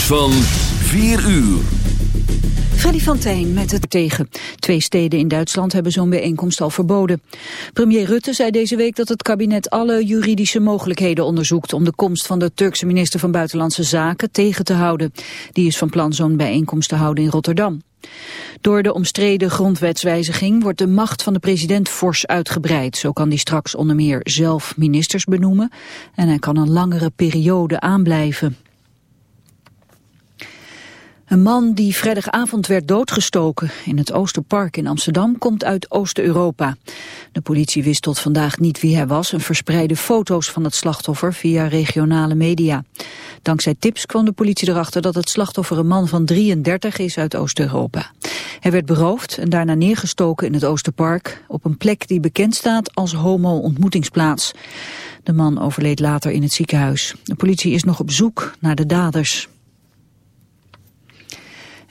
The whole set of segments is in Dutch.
van 4 uur. Freddy van met het tegen. Twee steden in Duitsland hebben zo'n bijeenkomst al verboden. Premier Rutte zei deze week dat het kabinet alle juridische mogelijkheden onderzoekt... om de komst van de Turkse minister van Buitenlandse Zaken tegen te houden. Die is van plan zo'n bijeenkomst te houden in Rotterdam. Door de omstreden grondwetswijziging wordt de macht van de president fors uitgebreid. Zo kan hij straks onder meer zelf ministers benoemen en hij kan een langere periode aanblijven. Een man die vrijdagavond werd doodgestoken in het Oosterpark in Amsterdam komt uit Oost-Europa. De politie wist tot vandaag niet wie hij was en verspreidde foto's van het slachtoffer via regionale media. Dankzij tips kwam de politie erachter dat het slachtoffer een man van 33 is uit Oost-Europa. Hij werd beroofd en daarna neergestoken in het Oosterpark op een plek die bekend staat als homo-ontmoetingsplaats. De man overleed later in het ziekenhuis. De politie is nog op zoek naar de daders.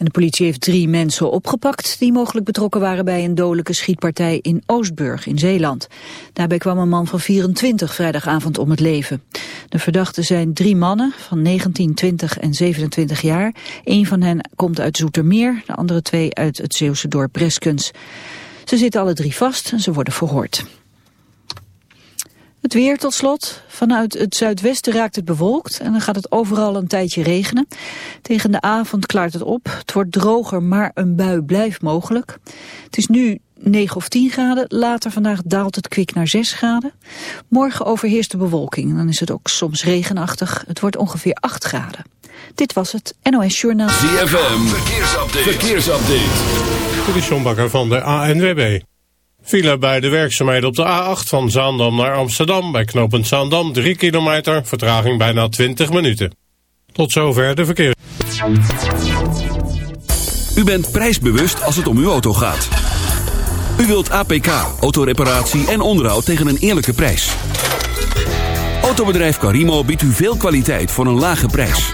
De politie heeft drie mensen opgepakt die mogelijk betrokken waren bij een dodelijke schietpartij in Oostburg in Zeeland. Daarbij kwam een man van 24 vrijdagavond om het leven. De verdachten zijn drie mannen van 19, 20 en 27 jaar. Een van hen komt uit Zoetermeer, de andere twee uit het Zeeuwse dorp Breskens. Ze zitten alle drie vast en ze worden verhoord. Het weer tot slot. Vanuit het zuidwesten raakt het bewolkt en dan gaat het overal een tijdje regenen. Tegen de avond klaart het op. Het wordt droger, maar een bui blijft mogelijk. Het is nu 9 of 10 graden. Later vandaag daalt het kwik naar 6 graden. Morgen overheerst de bewolking. Dan is het ook soms regenachtig. Het wordt ongeveer 8 graden. Dit was het NOS Journaal. ZFM, verkeersupdate. verkeersupdate. Dit is Bakker van de ANWB. File bij de werkzaamheden op de A8 van Zaandam naar Amsterdam. Bij knooppunt Zaandam 3 kilometer, vertraging bijna 20 minuten. Tot zover de verkeer. U bent prijsbewust als het om uw auto gaat. U wilt APK, autoreparatie en onderhoud tegen een eerlijke prijs. Autobedrijf Carimo biedt u veel kwaliteit voor een lage prijs.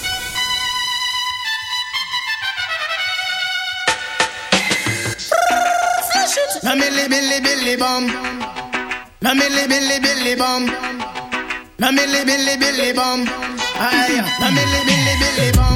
Milli billy billy bum. Milli billy billy bum. Milli billy billy bum. Aye. Billy billy bum.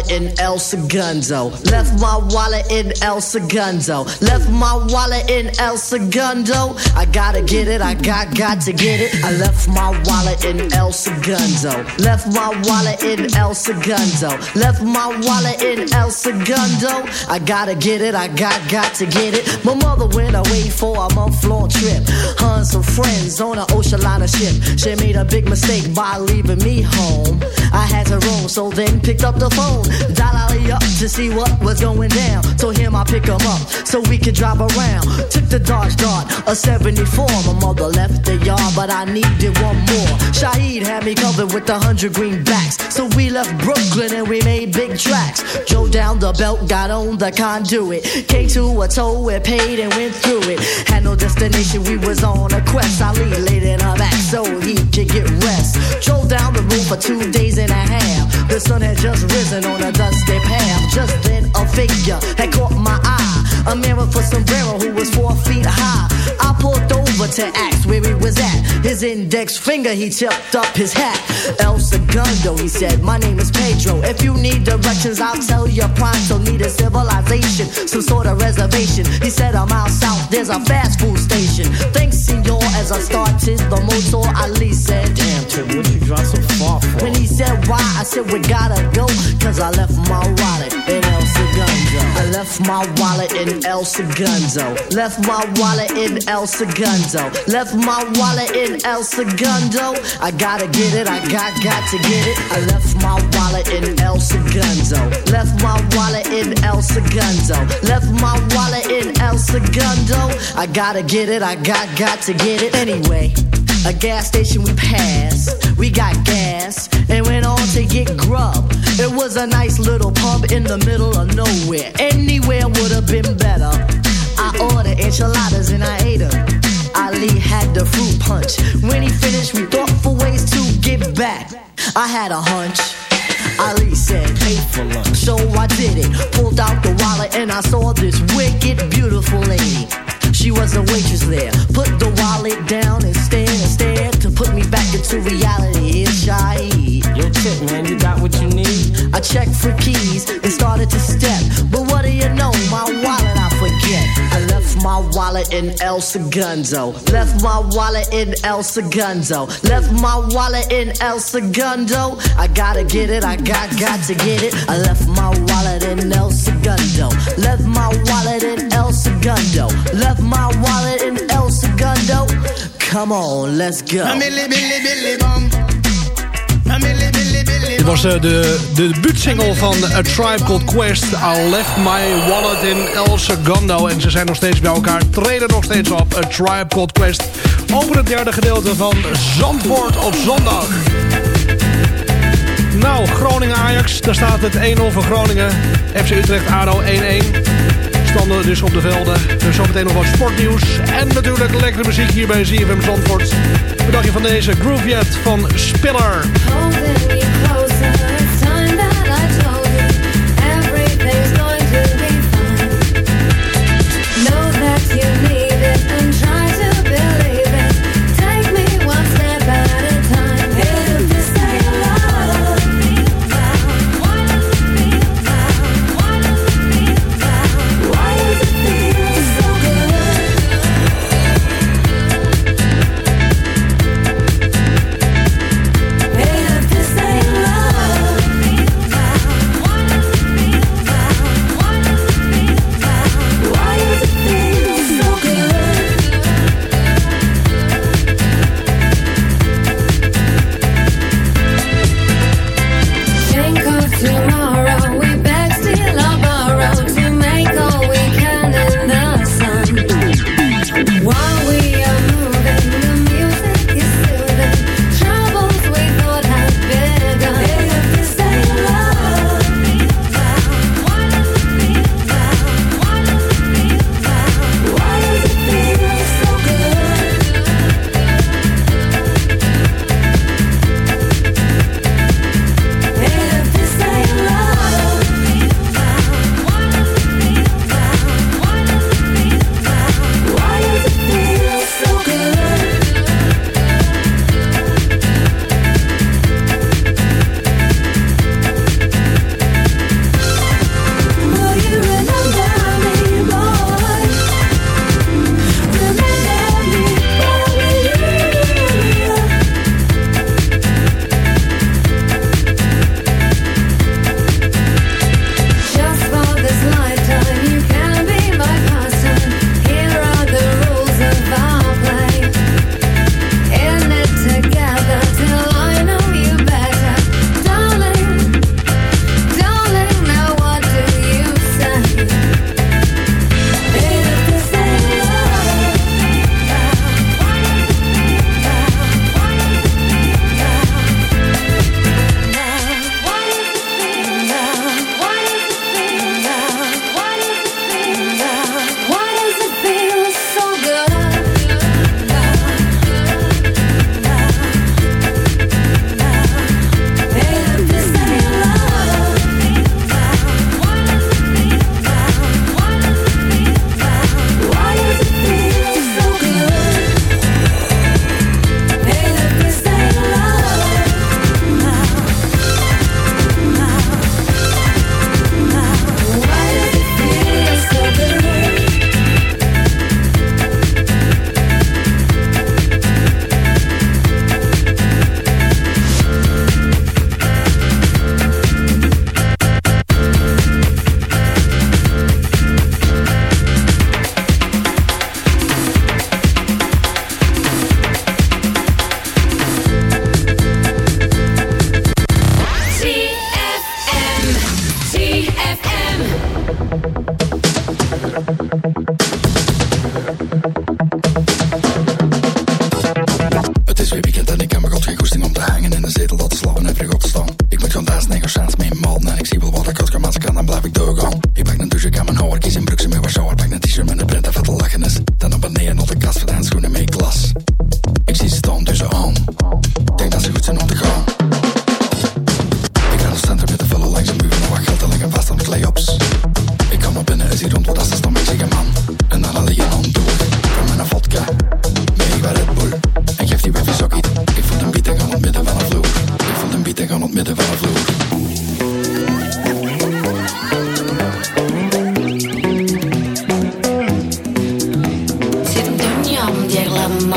Wallet in El Segundo. Left my wallet in El Segundo. Left my wallet in El Segundo. I gotta get it, I got got to get it. I left my wallet in El Segundo. Left my wallet in El Segundo. Left my wallet in El Segundo. I gotta get it, I got got to get it. My mother went away for a month long trip. Her some friends on an ocean liner ship. She made a big mistake by leaving me home. I had to roam, so then picked up the phone. Dial Ali up to see what was going down. Told him I pick him up so we could drive around. Took the Dodge Dart, a 74. My mother left the yard, but I needed one more. Shaheed had me covered with a hundred greenbacks. So we left Brooklyn and we made big tracks. Drove down the belt, got on the conduit. Came to a toll, we paid and went through it. Had no destination, we was on a quest. Ali laid in her back so he could get rest. Drove down the road for two days and a half. The sun had just risen on a dusty path. Just then a figure had caught my eye. A with a sombrero who was four feet high. I pulled over to ask where he was at. His index finger, he tipped up his hat. El Segundo, he said, my name is Pedro. If you need directions, I'll tell you pronto. Need a civilization, some sort of reservation. He said, I'm out south, there's a fast food station. Thanks, senor, as I started the motor, Ali said, Damn, Trip, what you drive so far for? When he said why, I said we gotta go, cause I left my wallet in El Segundo. I left my wallet in El Segundo. Left my wallet in El Segundo. Left my wallet in El Segundo. I gotta get it, I got, got to get it. I left my wallet in El Segundo. Left my wallet in El Segundo. Left my wallet in El Segundo. I gotta get it, I got, got to get it. Anyway, a gas station we passed. We got gas and went on to get grub. It was a nice little pub in the middle of nowhere. Anywhere would have been better. I ordered enchiladas and I ate them. Ali had the fruit punch. When he finished, we thought for ways to get back. I had a hunch. Ali said, pay for lunch. So I did it. Pulled out the wallet and I saw this wicked, beautiful lady. She was a waitress there. Put the wallet down and stared and stared to put me back into reality. It's shy. Yo, Tip, man, you got what you need? I checked for keys and started to step. But what do you know? My wallet I forget. I left my wallet in El Segundo. Left my wallet in El Segundo. Left my wallet in El Segundo. I gotta get it, I got, got to get it. I left my wallet in El Segundo. Left my wallet in El Segundo. Left my wallet in El Segundo. Come on, let's go. Was eh, de, de debuutsingle van A Tribe Called Quest. I left my wallet in El Segundo. En ze zijn nog steeds bij elkaar. Treden nog steeds op. A Tribe Called Quest. Over het derde gedeelte van Zandvoort op zondag. Nou, Groningen-Ajax. Daar staat het 1-0 voor Groningen. FC Utrecht-ADO 1-1. Standen dus op de velden. Dus zometeen nog wat sportnieuws. En natuurlijk lekkere muziek hier bij ZFM Zandvoort. Dacht je van deze Groove Yet van Spiller?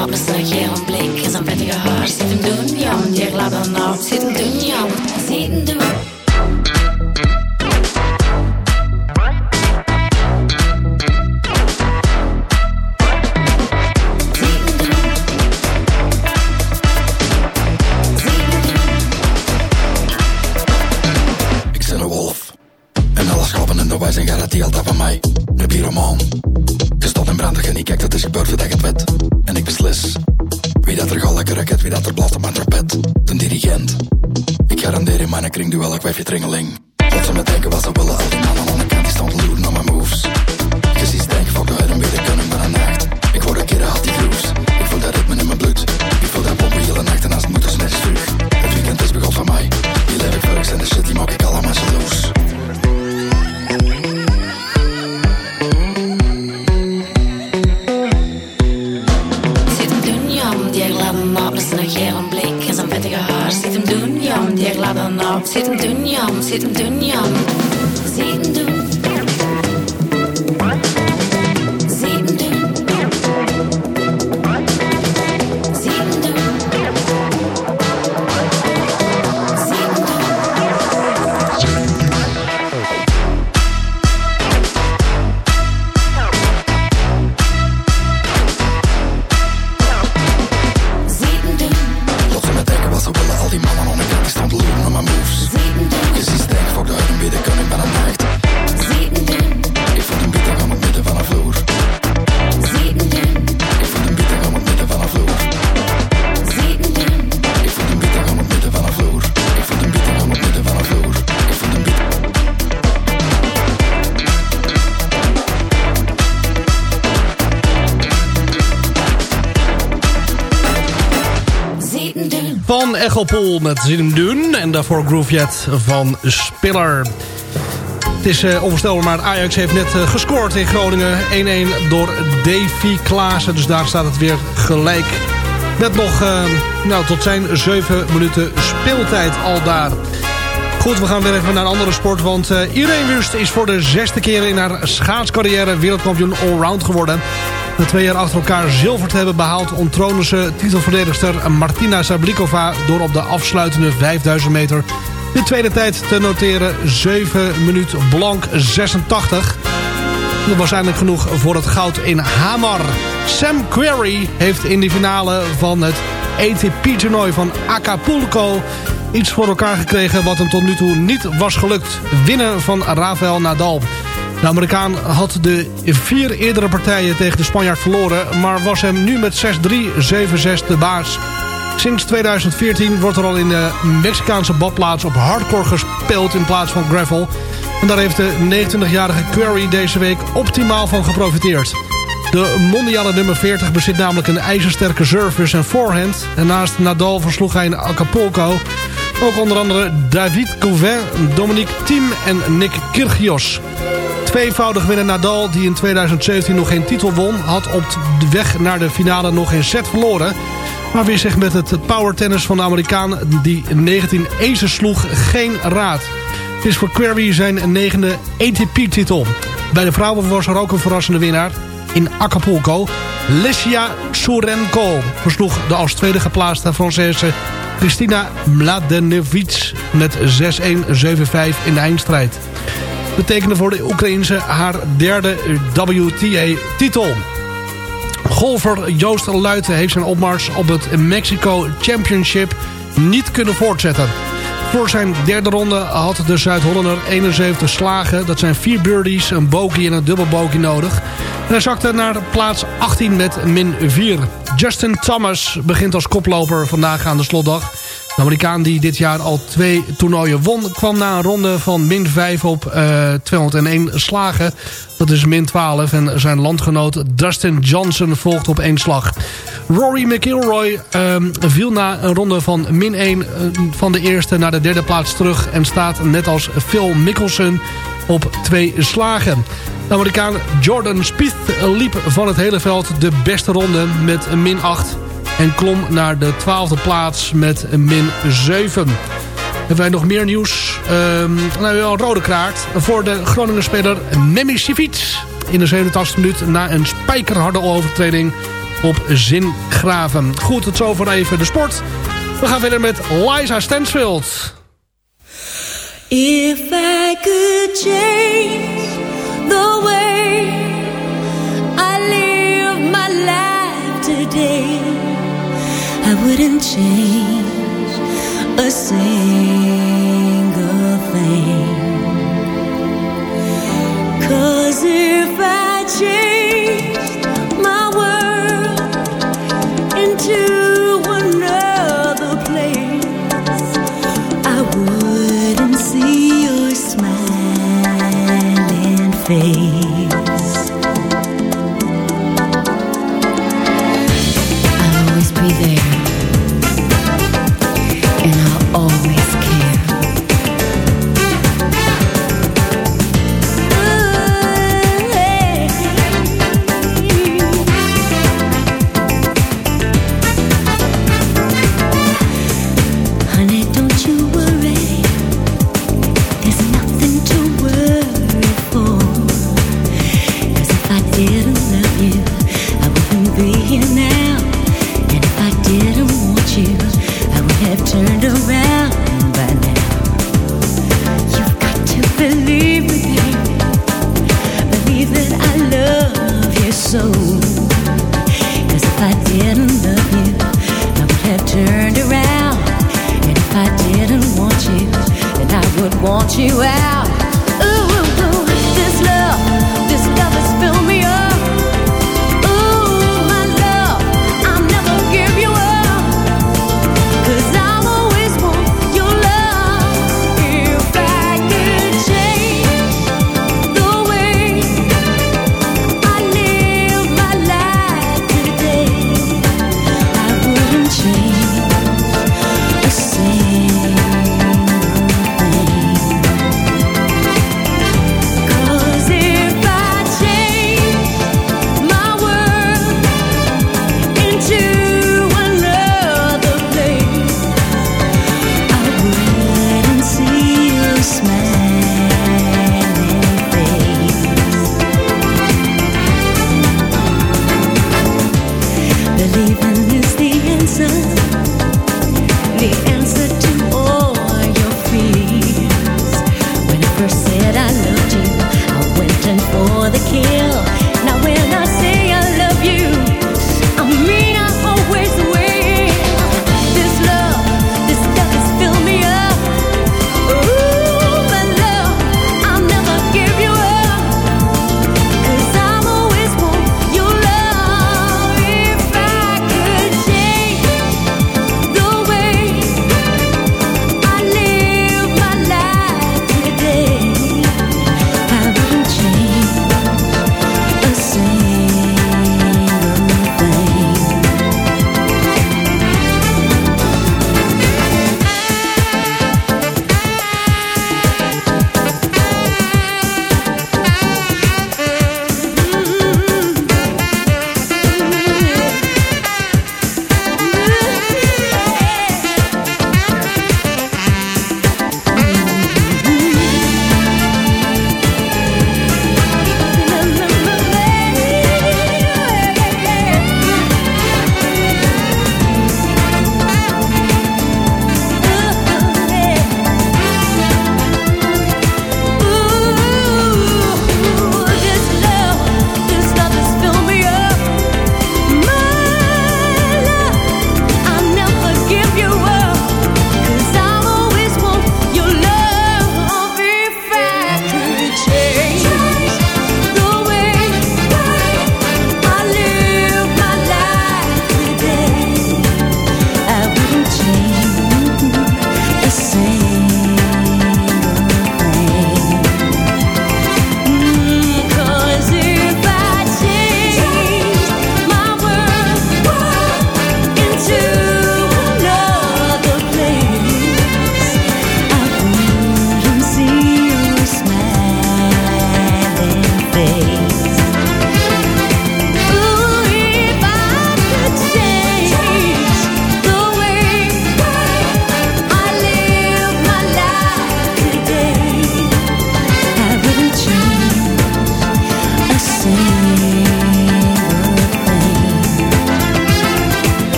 promise Echelpool met Zin doen. En daarvoor Groovejet van Spiller. Het is uh, onvoorstelbaar, maar Ajax heeft net eh, gescoord in Groningen. 1-1 door Davy Klaassen. Dus daar staat het weer gelijk. Met nog eh, nou, tot zijn 7 minuten speeltijd al daar. Goed, we gaan weer even naar een andere sport. Want Irene Wust is voor de zesde keer in haar schaatscarrière wereldkampioen allround geworden. Na twee jaar achter elkaar zilver te hebben behaald... ontroonde ze titelverdedigster Martina Sablikova... door op de afsluitende 5000 meter de tweede tijd te noteren. 7 minuut blank 86. Dat was genoeg voor het goud in Hamar. Sam Querrey heeft in de finale van het ATP-toernooi van Acapulco... iets voor elkaar gekregen wat hem tot nu toe niet was gelukt. Winnen van Rafael Nadal. De Amerikaan had de vier eerdere partijen tegen de Spanjaard verloren... maar was hem nu met 6-3, 7-6 de baas. Sinds 2014 wordt er al in de Mexicaanse badplaats op hardcore gespeeld in plaats van gravel. En daar heeft de 29-jarige Query deze week optimaal van geprofiteerd. De mondiale nummer 40 bezit namelijk een ijzersterke service en forehand. En naast Nadal versloeg hij in Acapulco ook onder andere David Gouvin, Dominique Thiem en Nick Kyrgios. Tweevoudig winnaar Nadal, die in 2017 nog geen titel won... had op de weg naar de finale nog geen set verloren... maar wist zich met het power tennis van de Amerikaan... die 19 aces sloeg, geen raad. Het is voor Query zijn negende ATP-titel. Bij de vrouwen was er ook een verrassende winnaar in Acapulco. Lesia Surenko versloeg de als tweede geplaatste Française Christina Mladenovic met 6-1, 7-5 in de eindstrijd. Betekende voor de Oekraïense haar derde WTA-titel. Golfer Joost Luiten heeft zijn opmars op het Mexico Championship niet kunnen voortzetten. Voor zijn derde ronde had de Zuid-Hollander 71 slagen. Dat zijn vier birdies, een bogey en een dubbel bogey nodig. En hij zakte naar plaats 18 met min 4. Justin Thomas begint als koploper vandaag aan de slotdag. De Amerikaan die dit jaar al twee toernooien won... kwam na een ronde van min 5 op uh, 201 slagen. Dat is min 12. En zijn landgenoot Dustin Johnson volgt op één slag. Rory McIlroy uh, viel na een ronde van min 1 uh, van de eerste naar de derde plaats terug... en staat net als Phil Mickelson op twee slagen. De Amerikaan Jordan Spieth liep van het hele veld de beste ronde met min 8 en klom naar de twaalfde plaats met een min 7. Hebben wij nog meer nieuws? Um, nou, wel een rode kraart voor de Groningen-speler Memmi Sivic. In de 87 minuut na een spijkerharde overtreding op Zingraven. Goed, tot zover even de sport. We gaan verder met Liza Stansfield. If I could change the way wouldn't change a single thing. Cause if I changed my world into another place, I wouldn't see your smiling face.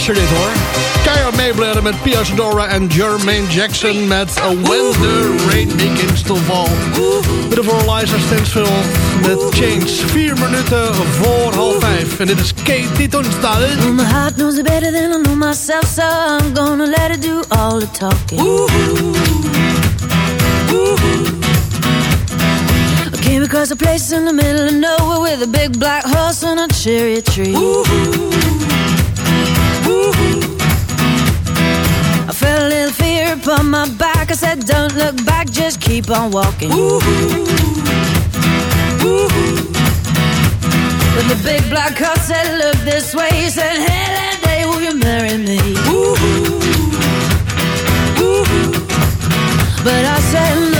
Pleasure dit hoor. Keihard meebladden met Pia Dora en Jermaine Jackson met a the Rain Begins to Fall. Daarvoor Liza Stansfield met Change. Vier minuten voor half vijf. En dit is Katie Tunstall. Well, my heart knows it better than I know myself, so I'm gonna let it do all the talking. Ooh -hoo. Came a place in the middle of nowhere with a big black horse and a cherry tree. felt a little fear upon my back. I said, Don't look back, just keep on walking. Ooh, ooh. When the big black car said, Look this way. He said, Helen Day, will you marry me? Ooh, ooh. But I said,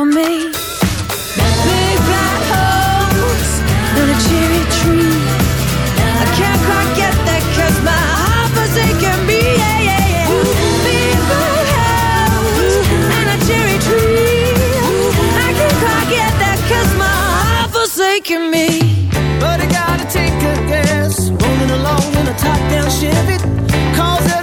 for me. in a top down Chevy. Cause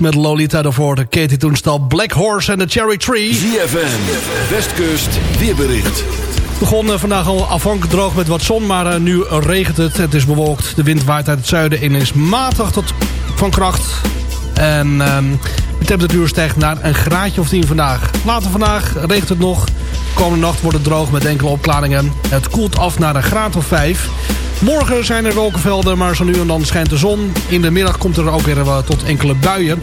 Lolita daarvoor. De Katie toenstal Black Horse en de Cherry Tree. ZFM, Westkust, weerbericht. begon eh, vandaag al afhankelijk droog met wat zon, maar eh, nu regent het. Het is bewolkt. De wind waait uit het zuiden en is matig tot van kracht. En ehm, de temperatuur stijgt naar een graadje of 10 vandaag. Later vandaag regent het nog. Komende nacht wordt het droog met enkele opklaringen. Het koelt af naar een graad of 5. Morgen zijn er wolkenvelden, maar zo nu en dan schijnt de zon. In de middag komt er ook weer wat tot enkele buien.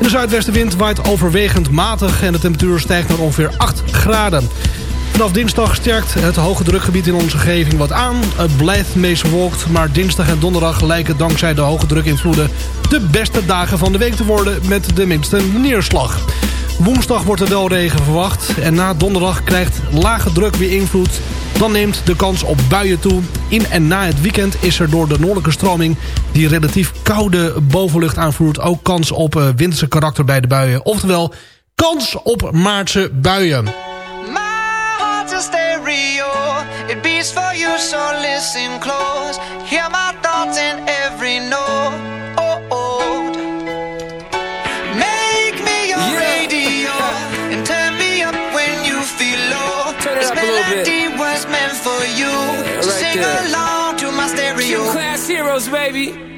De zuidwestenwind waait overwegend matig en de temperatuur stijgt naar ongeveer 8 graden. Vanaf dinsdag sterkt het hoge drukgebied in onze omgeving wat aan. Het blijft meest bewolkt, maar dinsdag en donderdag lijken dankzij de hoge drukinvloeden de beste dagen van de week te worden met de minste neerslag. Woensdag wordt er wel regen verwacht en na donderdag krijgt lage druk weer invloed. Dan neemt de kans op buien toe. In en na het weekend is er door de noordelijke stroming... die relatief koude bovenlucht aanvoert... ook kans op uh, winterse karakter bij de buien. Oftewel, kans op maartse buien. yeah. along to my stereo. Class heroes, baby.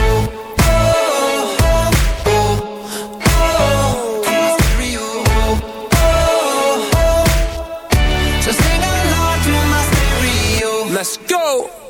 Go.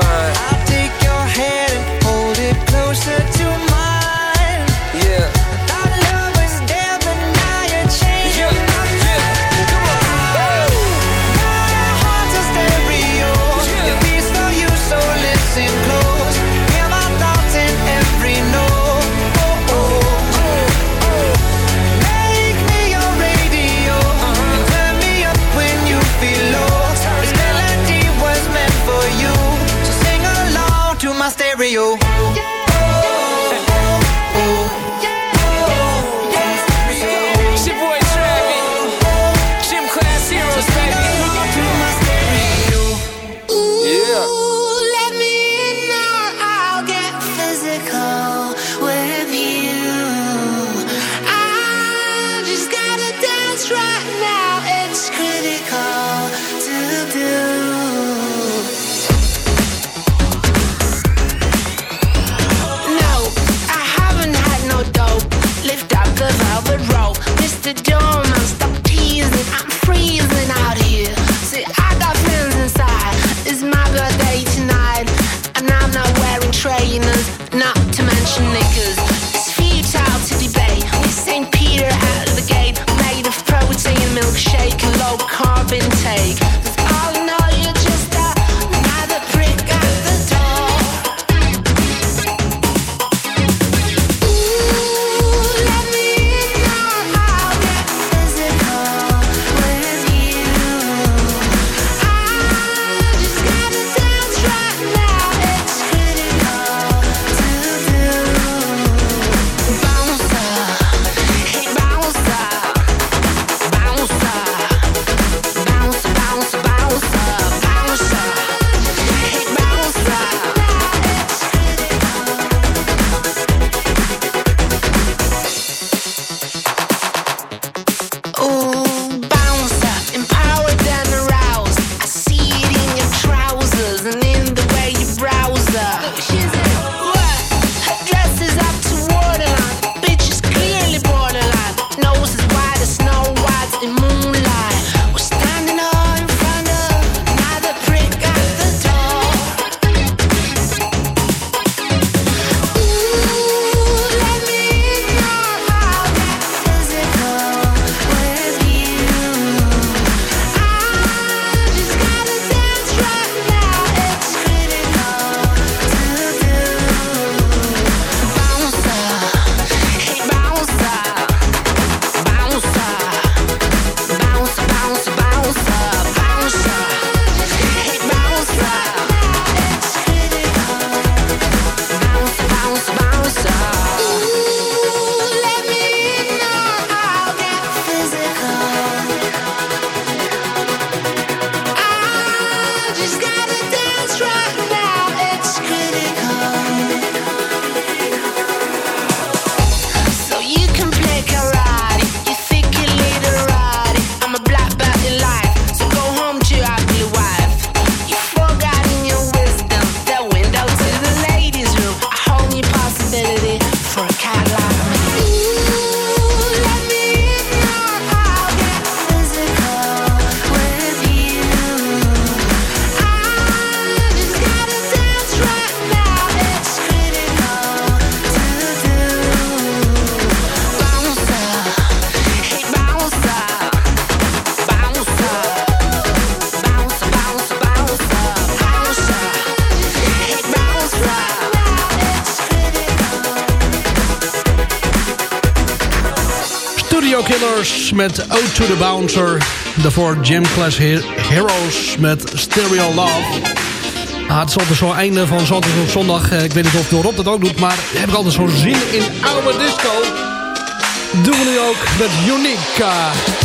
fine. met O to the Bouncer. Daarvoor Gym Class Heroes met Stereo Love. Ah, het is altijd zo'n einde van zondag op zondag. Eh, ik weet niet of Rob dat ook doet, maar heb ik altijd zo'n zin in oude disco. Doen we nu ook met Unique.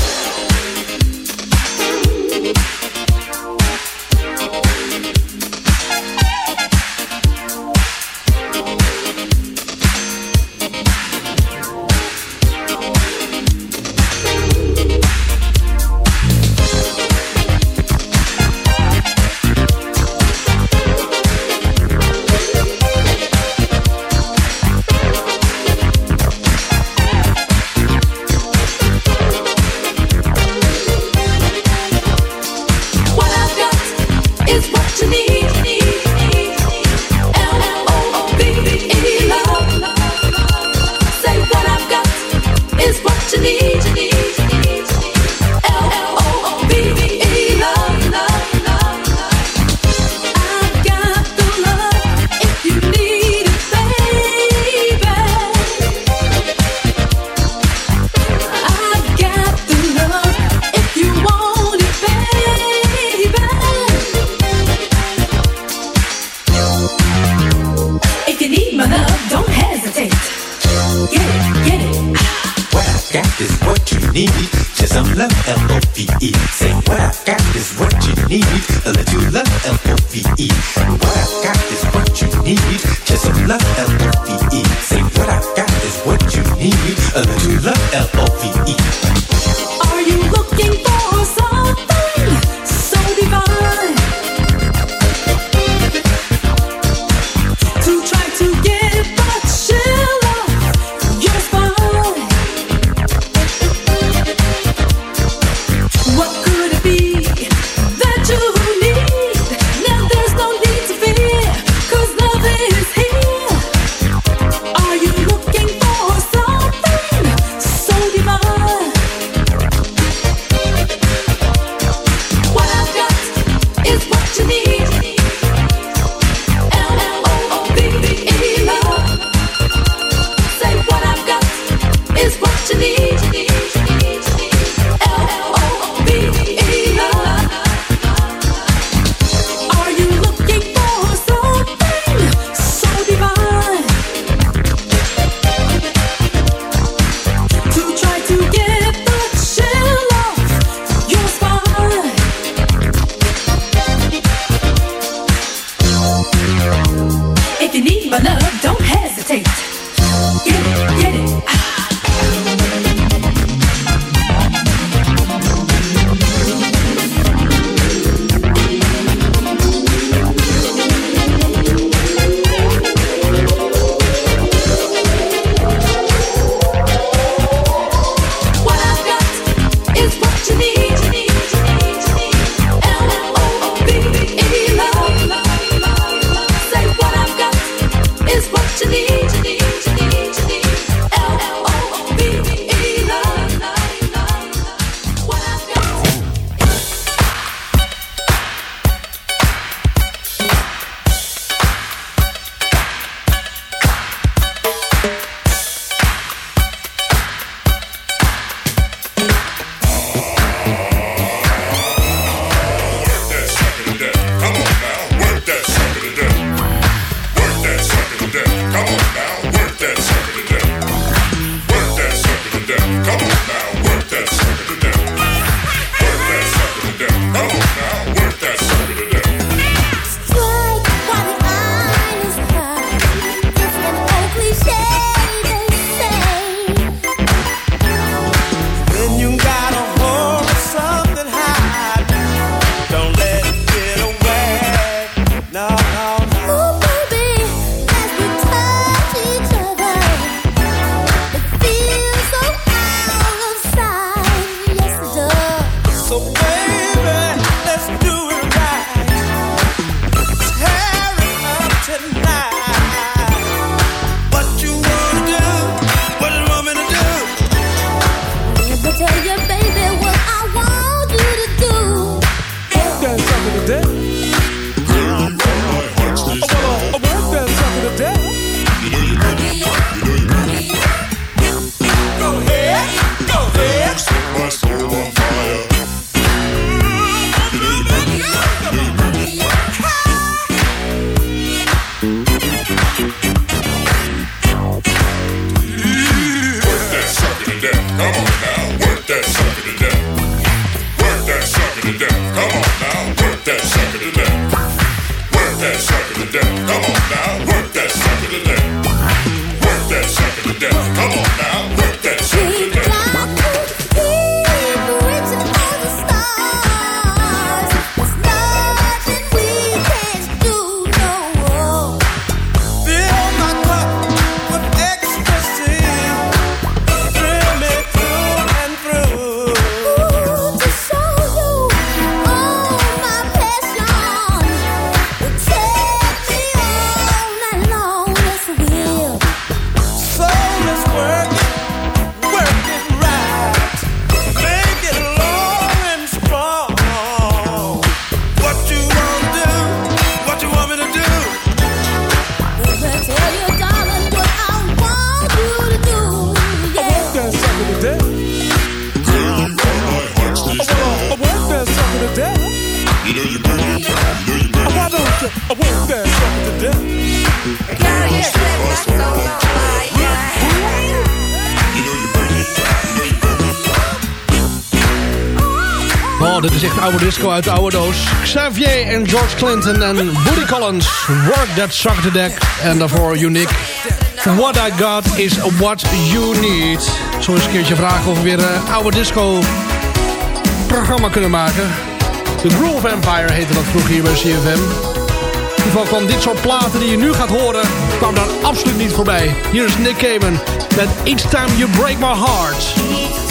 uit de oude doos. Xavier en George Clinton en Woody Collins. Work That Suck The Deck. En daarvoor Unique. What I Got Is What You Need. Zo eens een keertje vragen of we weer een oude disco programma kunnen maken. The Groove Empire heette dat vroeger hier bij CFM. In ieder geval van dit soort platen die je nu gaat horen... kwam daar absoluut niet voorbij. Hier is Nick Kamen met Each Time You Break My Heart.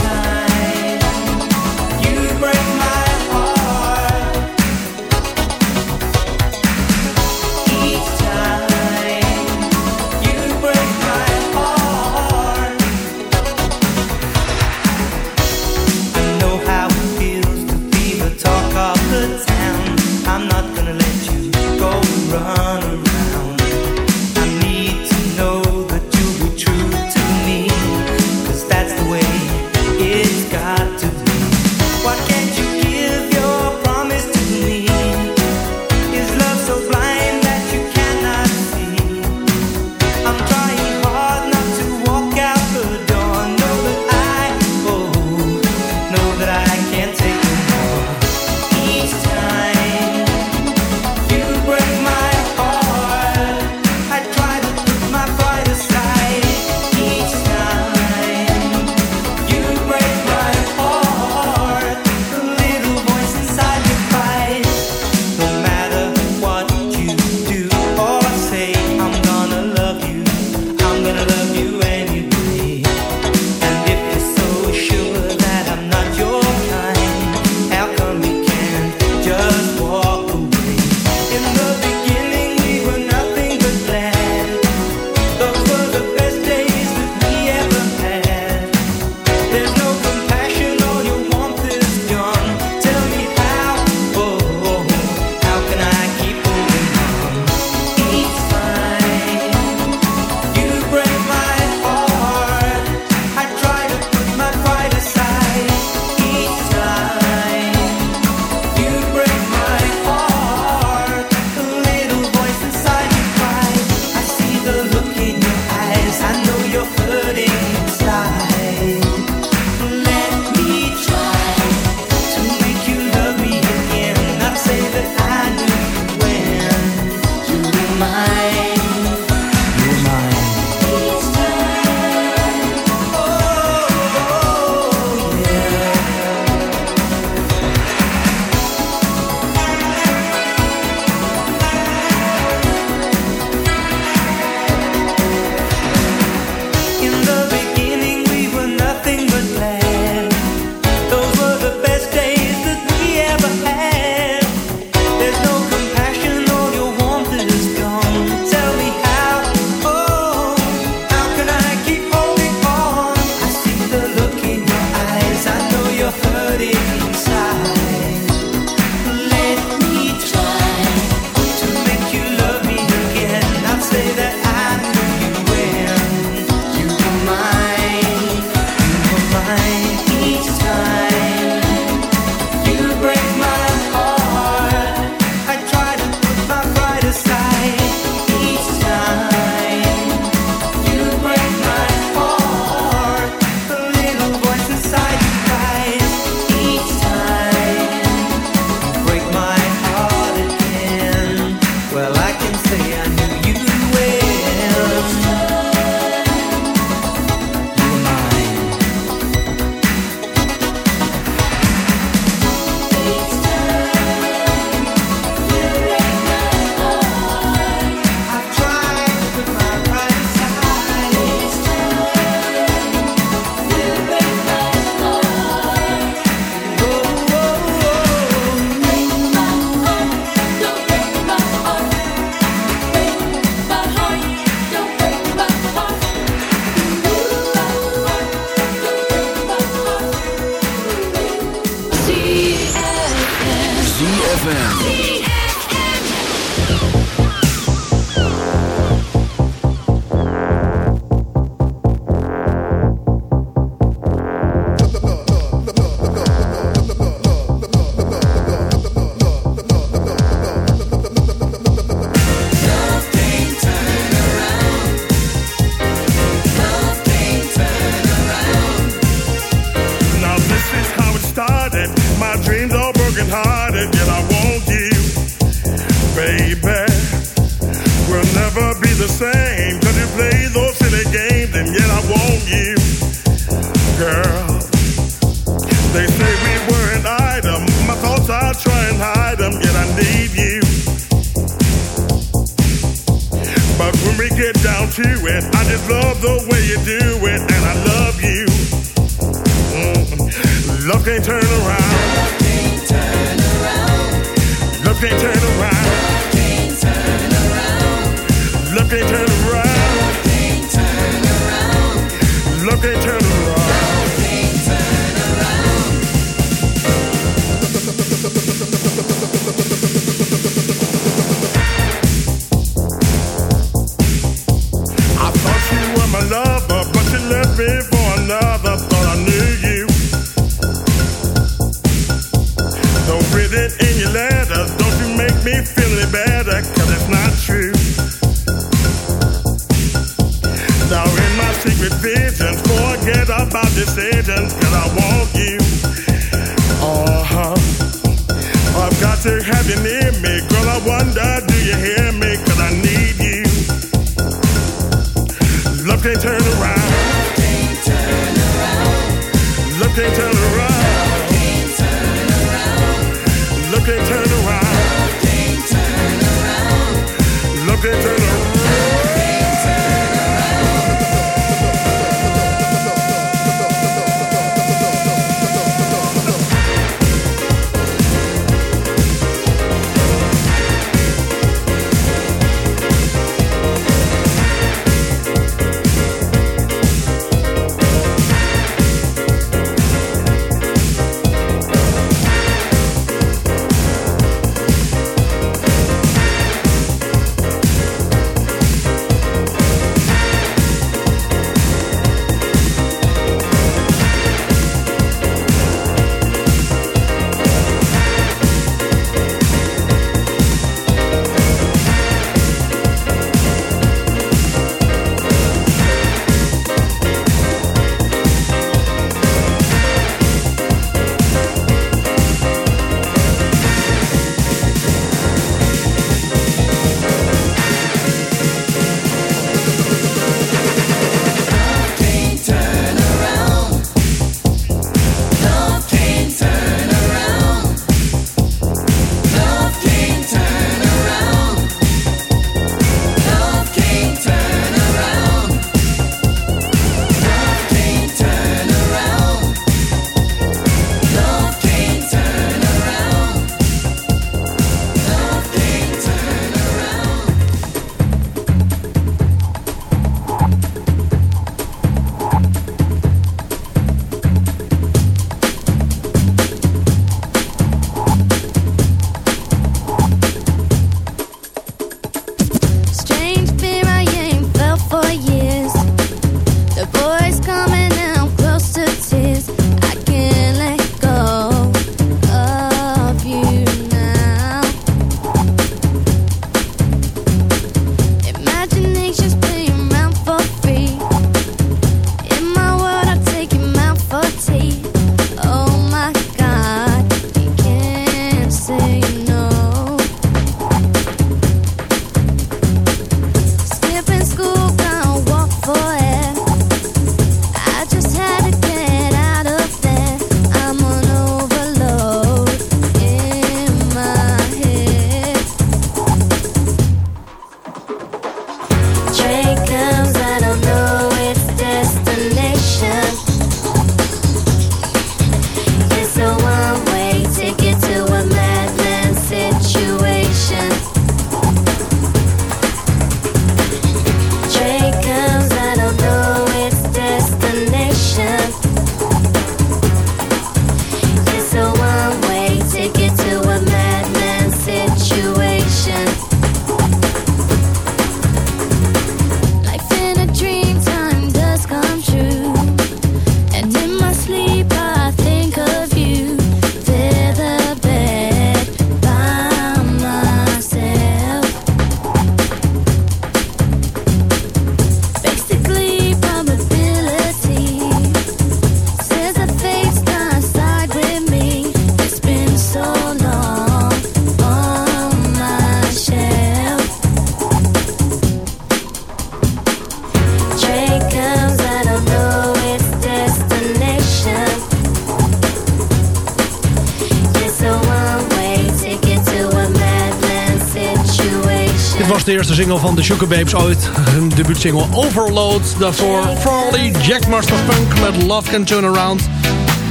De eerste single van de Sugar Babes ooit. Hun debuutsingle Overload. Daarvoor Farley, Jack Master met Love Can Turn Around.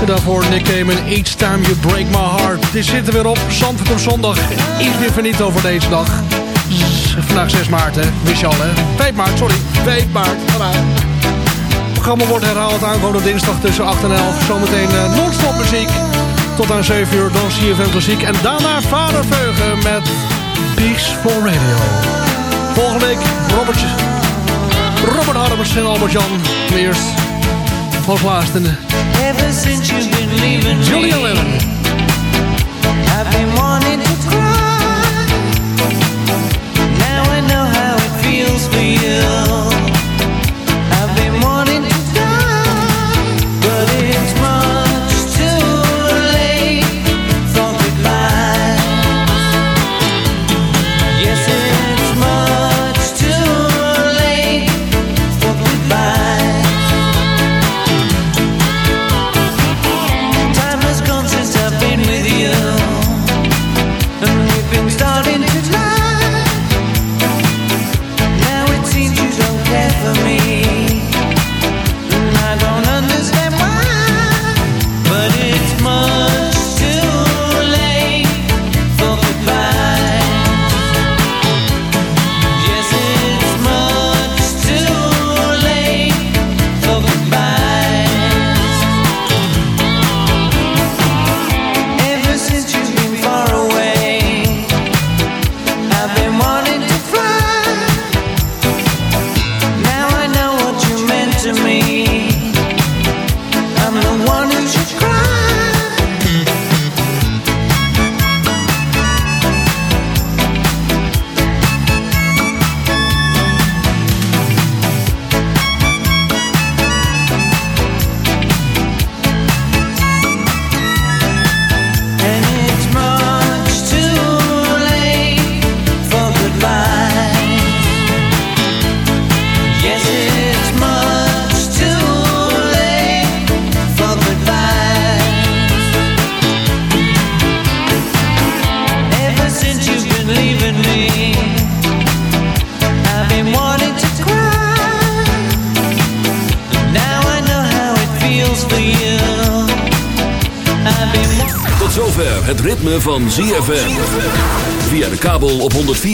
En daarvoor Nick Cayman, Each Time You Break My Heart. Dit zit er weer op. Zandvoort op zondag is weer verniet over deze dag. Vandaag 6 maart, hè. Wist je al, hè? 5 maart, sorry. 5 maart. Vandaag. Programma wordt herhaald aankomende dinsdag tussen 8 en 11. Zometeen eh, non-stop muziek. Tot aan 7 uur, dan CFM Klassiek. En daarna Vader Veugen met Peaceful Radio. Volgende week Robert, Robert Harmers en Albert Jan. Maar Eerst als laatste Ever since you've been leaving me, Julia Lennon. I've been wanting to cry. Now I know how it feels for you.